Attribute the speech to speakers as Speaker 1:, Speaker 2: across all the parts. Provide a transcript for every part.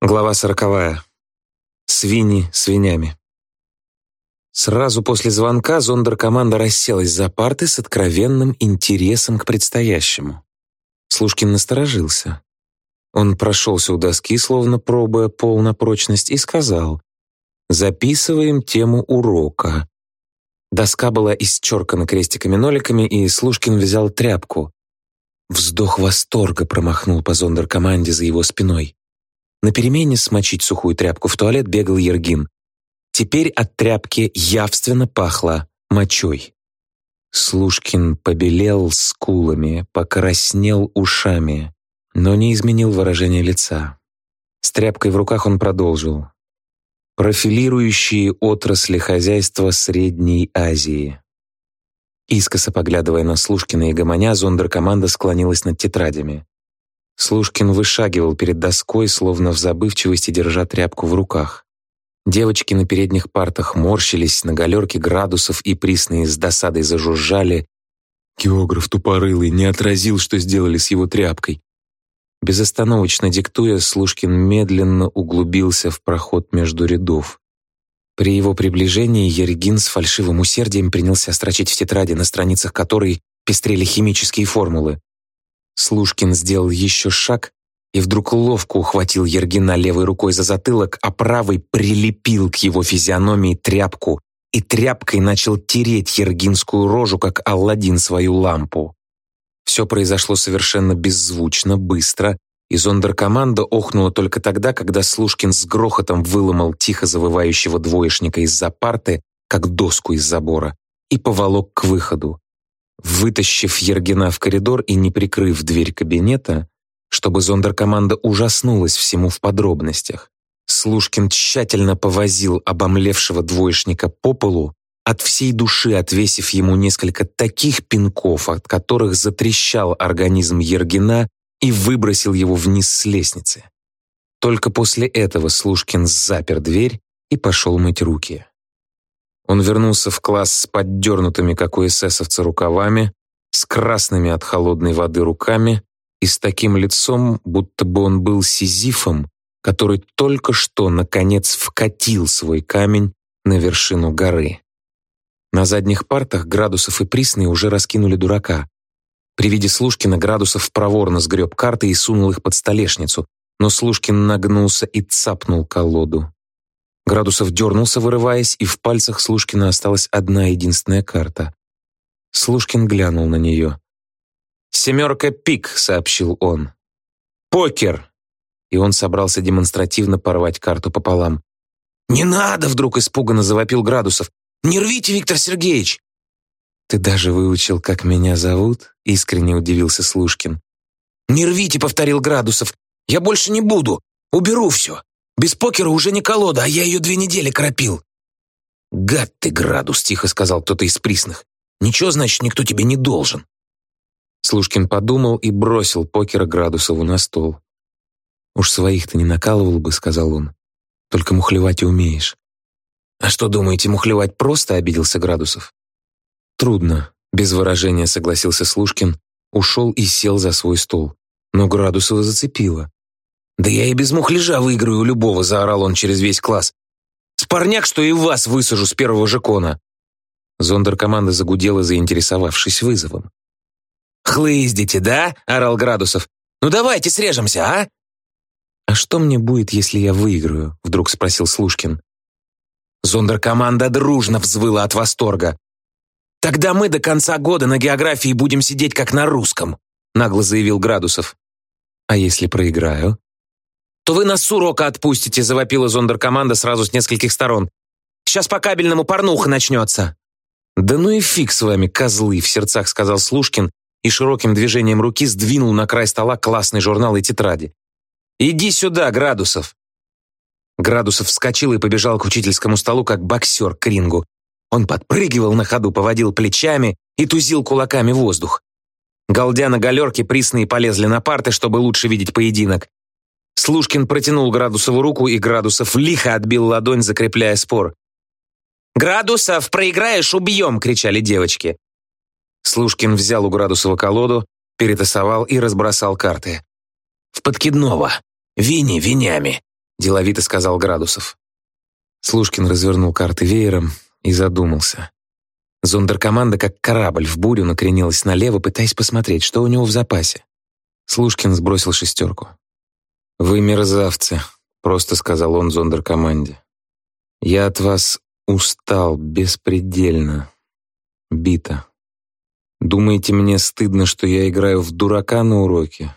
Speaker 1: Глава сороковая. Свиньи свинями. Сразу после звонка зондеркоманда расселась за парты с откровенным интересом к предстоящему. Слушкин насторожился. Он прошелся у доски, словно пробуя пол на прочность, и сказал «Записываем тему урока». Доска была исчеркана крестиками-ноликами, и Слушкин взял тряпку. Вздох восторга промахнул по зондеркоманде за его спиной. На перемене смочить сухую тряпку в туалет бегал Ергин. Теперь от тряпки явственно пахло мочой. Слушкин побелел скулами, покраснел ушами, но не изменил выражение лица. С тряпкой в руках он продолжил. Профилирующие отрасли хозяйства Средней Азии. Искоса поглядывая на Слушкина и Гомоня, зондеркоманда склонилась над тетрадями. Слушкин вышагивал перед доской, словно в забывчивости держа тряпку в руках. Девочки на передних партах морщились, на галерке градусов и присные с досадой зажужжали. Географ тупорылый не отразил, что сделали с его тряпкой. Безостановочно диктуя, Слушкин медленно углубился в проход между рядов. При его приближении Ергин с фальшивым усердием принялся строчить в тетради, на страницах которой пестрели химические формулы. Слушкин сделал еще шаг и вдруг ловко ухватил Ергина левой рукой за затылок, а правой прилепил к его физиономии тряпку и тряпкой начал тереть Ергинскую рожу, как Алладин свою лампу. Все произошло совершенно беззвучно, быстро, и зондеркоманда охнула только тогда, когда Слушкин с грохотом выломал тихо завывающего двоечника из-за парты, как доску из забора, и поволок к выходу. Вытащив Ергина в коридор и не прикрыв дверь кабинета, чтобы зондеркоманда ужаснулась всему в подробностях, Слушкин тщательно повозил обомлевшего двоечника по полу, от всей души отвесив ему несколько таких пинков, от которых затрещал организм Ергина и выбросил его вниз с лестницы. Только после этого Слушкин запер дверь и пошел мыть руки. Он вернулся в класс с поддернутыми, как у эсэсовца, рукавами, с красными от холодной воды руками и с таким лицом, будто бы он был сизифом, который только что, наконец, вкатил свой камень на вершину горы. На задних партах Градусов и Присный уже раскинули дурака. При виде Слушкина Градусов проворно сгреб карты и сунул их под столешницу, но Слушкин нагнулся и цапнул колоду. Градусов дернулся, вырываясь, и в пальцах Слушкина осталась одна единственная карта. Слушкин глянул на нее. «Семерка пик», — сообщил он. «Покер!» И он собрался демонстративно порвать карту пополам. «Не надо!» — вдруг испуганно завопил Градусов. «Не рвите, Виктор Сергеевич!» «Ты даже выучил, как меня зовут?» — искренне удивился Слушкин. «Не рвите!» — повторил Градусов. «Я больше не буду! Уберу все! Без покера уже не колода, а я ее две недели кропил. «Гад ты, Градус!» — тихо сказал кто-то из присных. «Ничего, значит, никто тебе не должен». Слушкин подумал и бросил покера Градусову на стол. «Уж своих ты не накалывал бы», — сказал он. «Только мухлевать и умеешь». «А что, думаете, мухлевать просто?» — обиделся Градусов. «Трудно», — без выражения согласился Слушкин, ушел и сел за свой стол. Но Градусова зацепило. «Да я и без мухляжа выиграю у любого», — заорал он через весь класс. «С парняк, что и вас высажу с первого же кона». Зондеркоманда загудела, заинтересовавшись вызовом. «Хлыздите, да?» — орал Градусов. «Ну давайте срежемся, а?» «А что мне будет, если я выиграю?» — вдруг спросил Слушкин. Зондеркоманда дружно взвыла от восторга. «Тогда мы до конца года на географии будем сидеть как на русском», — нагло заявил Градусов. «А если проиграю?» То вы нас с урока отпустите», — завопила зондеркоманда сразу с нескольких сторон. «Сейчас по кабельному порнуха начнется». «Да ну и фиг с вами, козлы», — в сердцах сказал Слушкин и широким движением руки сдвинул на край стола классный журнал и тетради. «Иди сюда, Градусов!» Градусов вскочил и побежал к учительскому столу, как боксер к рингу. Он подпрыгивал на ходу, поводил плечами и тузил кулаками воздух. Галдя на галерке, присные полезли на парты, чтобы лучше видеть поединок. Слушкин протянул Градусову руку, и Градусов лихо отбил ладонь, закрепляя спор. «Градусов, проиграешь, убьем!» — кричали девочки. Слушкин взял у Градусова колоду, перетасовал и разбросал карты. «В подкидного. Вини винями. — деловито сказал Градусов. Слушкин развернул карты веером и задумался. Зондеркоманда, как корабль в бурю, накренилась налево, пытаясь посмотреть, что у него в запасе. Слушкин сбросил шестерку. «Вы мерзавцы», — просто сказал он зондеркоманде. «Я от вас устал беспредельно. Бита. Думаете, мне стыдно, что я играю в дурака на уроке?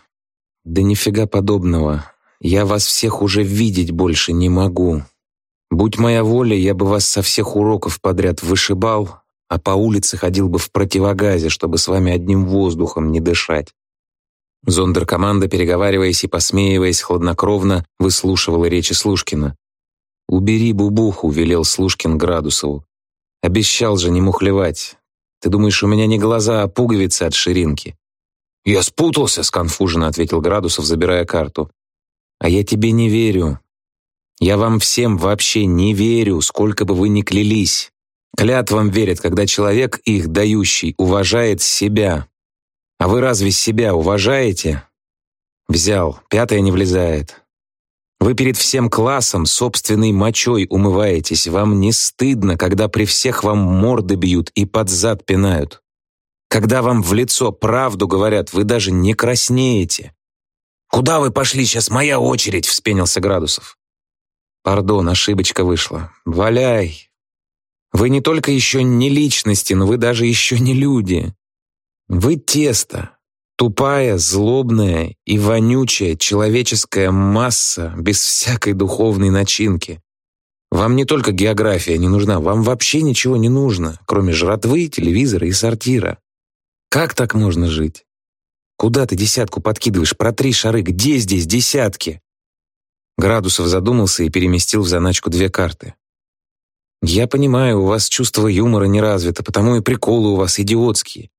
Speaker 1: Да нифига подобного. Я вас всех уже видеть больше не могу. Будь моя воля, я бы вас со всех уроков подряд вышибал, а по улице ходил бы в противогазе, чтобы с вами одним воздухом не дышать. Зондеркоманда, переговариваясь и посмеиваясь хладнокровно, выслушивала речи Слушкина. «Убери бубуху», — велел Слушкин Градусову. «Обещал же не мухлевать. Ты думаешь, у меня не глаза, а пуговицы от ширинки?» «Я спутался», — сконфуженно ответил Градусов, забирая карту. А я тебе не верю. Я вам всем вообще не верю, сколько бы вы ни клялись. Клятвам верят, когда человек, их дающий, уважает себя. А вы разве себя уважаете? Взял, пятое не влезает. Вы перед всем классом собственной мочой умываетесь. Вам не стыдно, когда при всех вам морды бьют и под зад пинают. Когда вам в лицо правду говорят, вы даже не краснеете. «Куда вы пошли? Сейчас моя очередь!» — вспенился Градусов. «Пардон, ошибочка вышла. Валяй! Вы не только еще не личности, но вы даже еще не люди. Вы тесто, тупая, злобная и вонючая человеческая масса без всякой духовной начинки. Вам не только география не нужна, вам вообще ничего не нужно, кроме жратвы, телевизора и сортира. Как так можно жить? Куда ты десятку подкидываешь? Протри шары. Где здесь десятки?» Градусов задумался и переместил в заначку две карты. «Я понимаю, у вас чувство юмора не развито, потому и приколы у вас идиотские.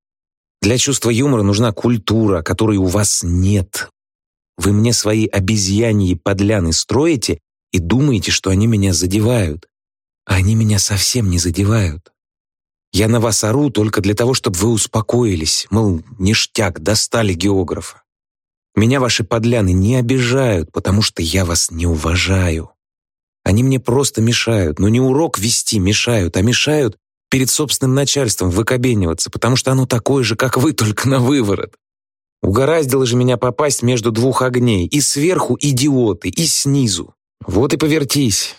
Speaker 1: Для чувства юмора нужна культура, которой у вас нет. Вы мне свои обезьяньи подляны строите и думаете, что они меня задевают. А они меня совсем не задевают. Я на вас ору только для того, чтобы вы успокоились, мол, ништяк, достали географа. Меня ваши подляны не обижают, потому что я вас не уважаю. Они мне просто мешают, но не урок вести мешают, а мешают перед собственным начальством выкобениваться, потому что оно такое же, как вы, только на выворот. Угораздило же меня попасть между двух огней, и сверху идиоты, и снизу. Вот и повертись.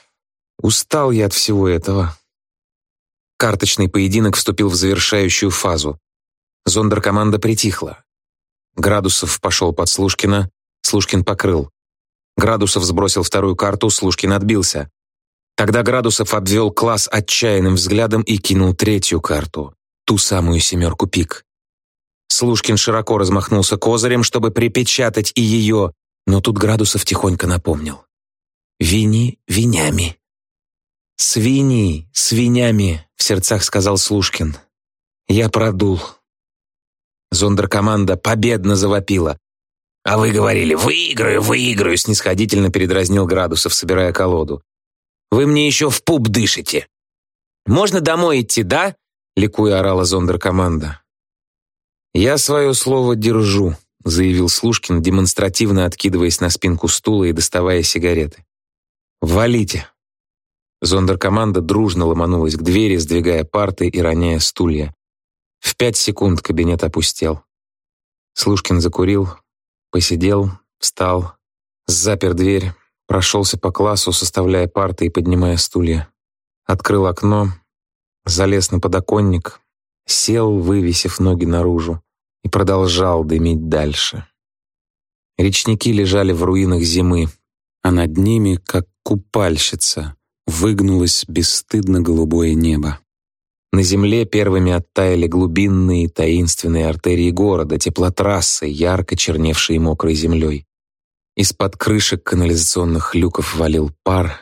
Speaker 1: Устал я от всего этого. Карточный поединок вступил в завершающую фазу. Зондеркоманда притихла. Градусов пошел под Слушкина, Слушкин покрыл. Градусов сбросил вторую карту, Слушкин отбился. Тогда Градусов обвел класс отчаянным взглядом и кинул третью карту, ту самую семерку пик. Слушкин широко размахнулся козырем, чтобы припечатать и ее, но тут Градусов тихонько напомнил. «Вини винями». «Свиньи, свинями», — в сердцах сказал Слушкин. «Я продул». Зондеркоманда победно завопила. «А вы говорили, выиграю, выиграю», — снисходительно передразнил Градусов, собирая колоду. «Вы мне еще в пуп дышите». «Можно домой идти, да?» — ликуя орала зондеркоманда. «Я свое слово держу», — заявил Слушкин, демонстративно откидываясь на спинку стула и доставая сигареты. «Валите». Зондеркоманда дружно ломанулась к двери, сдвигая парты и роняя стулья. В пять секунд кабинет опустел. Слушкин закурил, посидел, встал, запер дверь, прошелся по классу, составляя парты и поднимая стулья. Открыл окно, залез на подоконник, сел, вывесив ноги наружу, и продолжал дымить дальше. Речники лежали в руинах зимы, а над ними, как купальщица, выгнулось бесстыдно голубое небо. На земле первыми оттаяли глубинные таинственные артерии города, теплотрассы, ярко черневшие мокрой землей. Из-под крышек канализационных люков валил пар,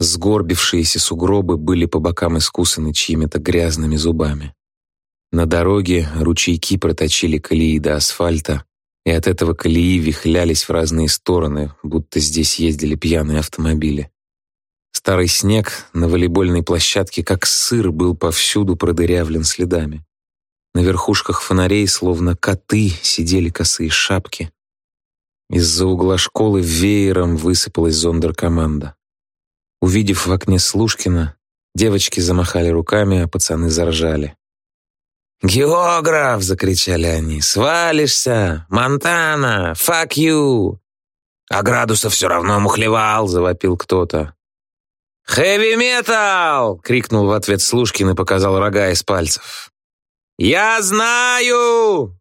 Speaker 1: сгорбившиеся сугробы были по бокам искусаны чьими-то грязными зубами. На дороге ручейки проточили колеи до асфальта, и от этого колеи вихлялись в разные стороны, будто здесь ездили пьяные автомобили. Старый снег на волейбольной площадке, как сыр, был повсюду продырявлен следами. На верхушках фонарей, словно коты, сидели косые шапки. Из-за угла школы веером высыпалась зондеркоманда. Увидев в окне Слушкина, девочки замахали руками, а пацаны заржали. «Географ!» — закричали они. «Свалишься! Монтана! Fuck you!» «А градусов все равно мухлевал!» — завопил кто-то. «Хэви метал!» — крикнул в ответ Слушкин и показал рога из пальцев. «Я знаю!»